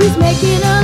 He's making a.